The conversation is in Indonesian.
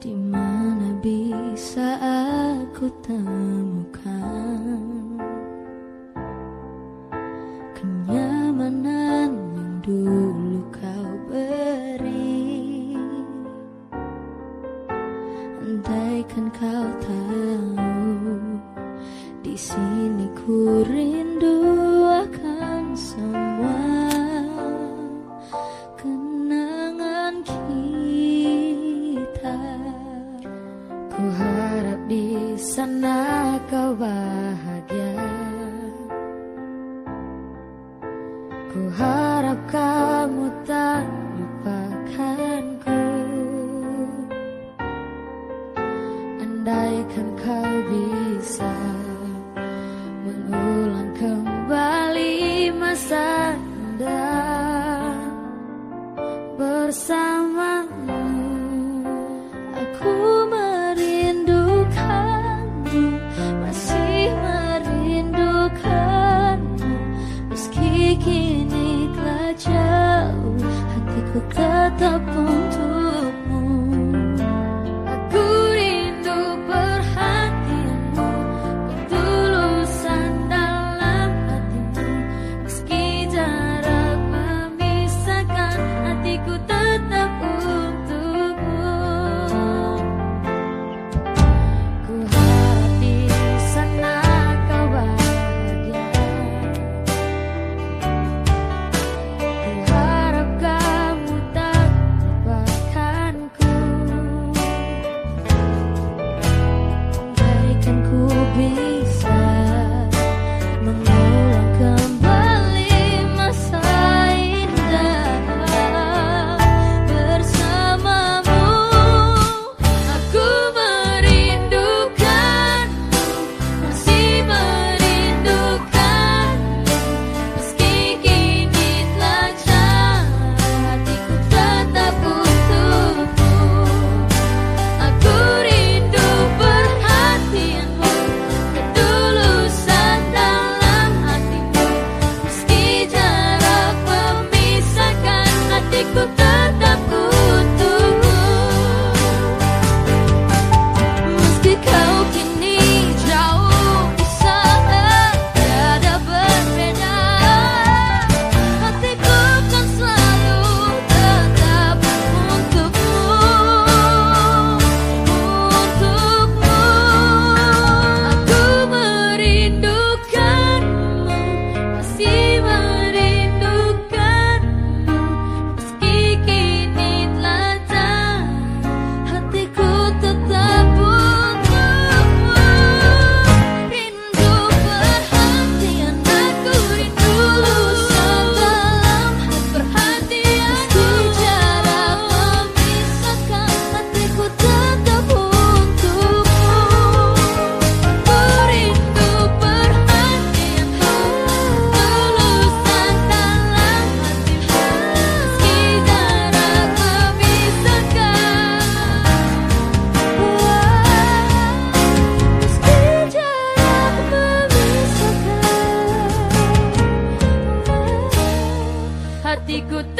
Di mana bisa aku temukan kenyamanan yang dulu kau beri? Andaikan kau tahu, di sini ku rindu akan semua. di sana kau bahagia. Ku harap kamu tak lupakanku. Andaikan kau bisa Mengulang kembali masa indah Bersama 的风度。hatiku